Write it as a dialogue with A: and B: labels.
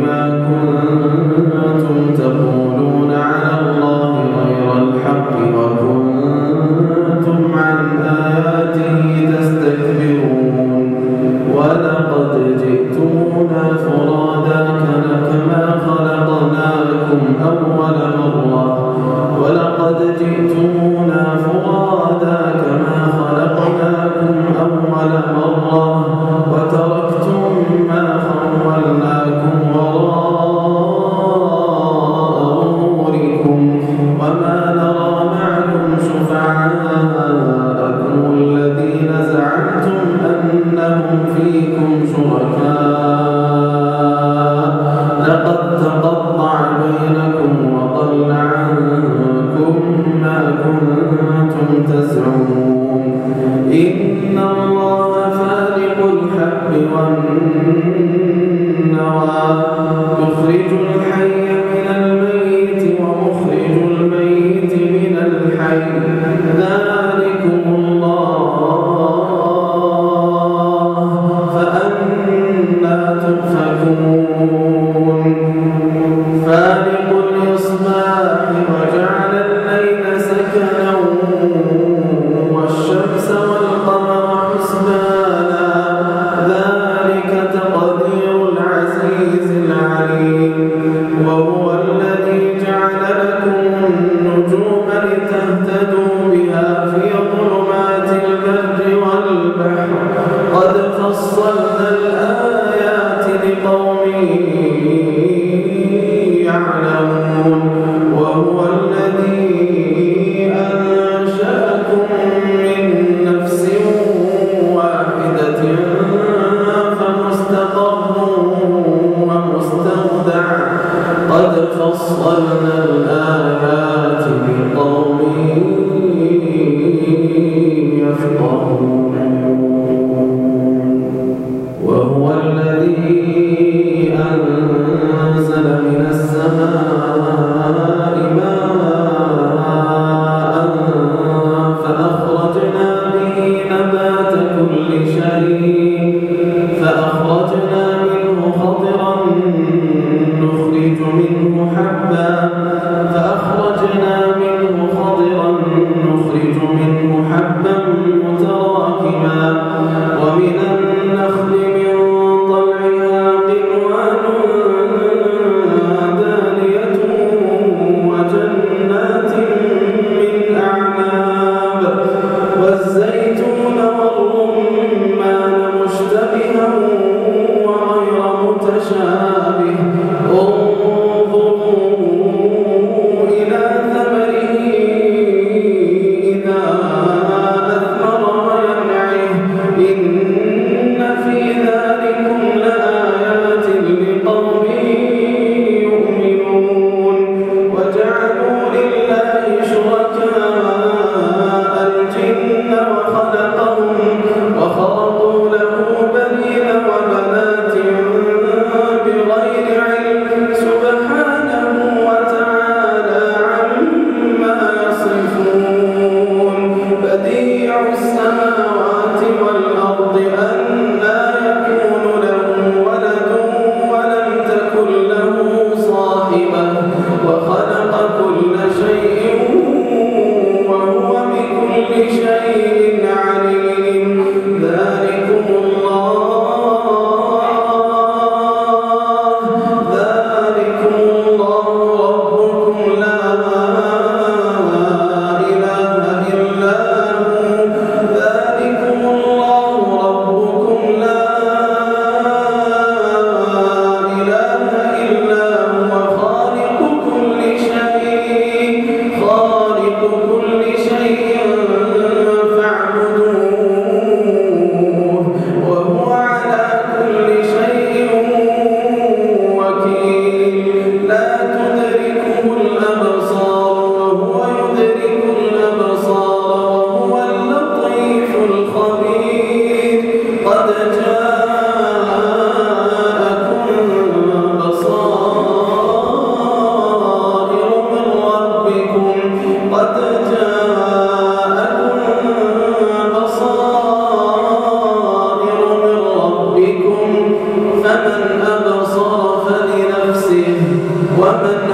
A: قد فصلنا يَعْلَمُونَ. ومن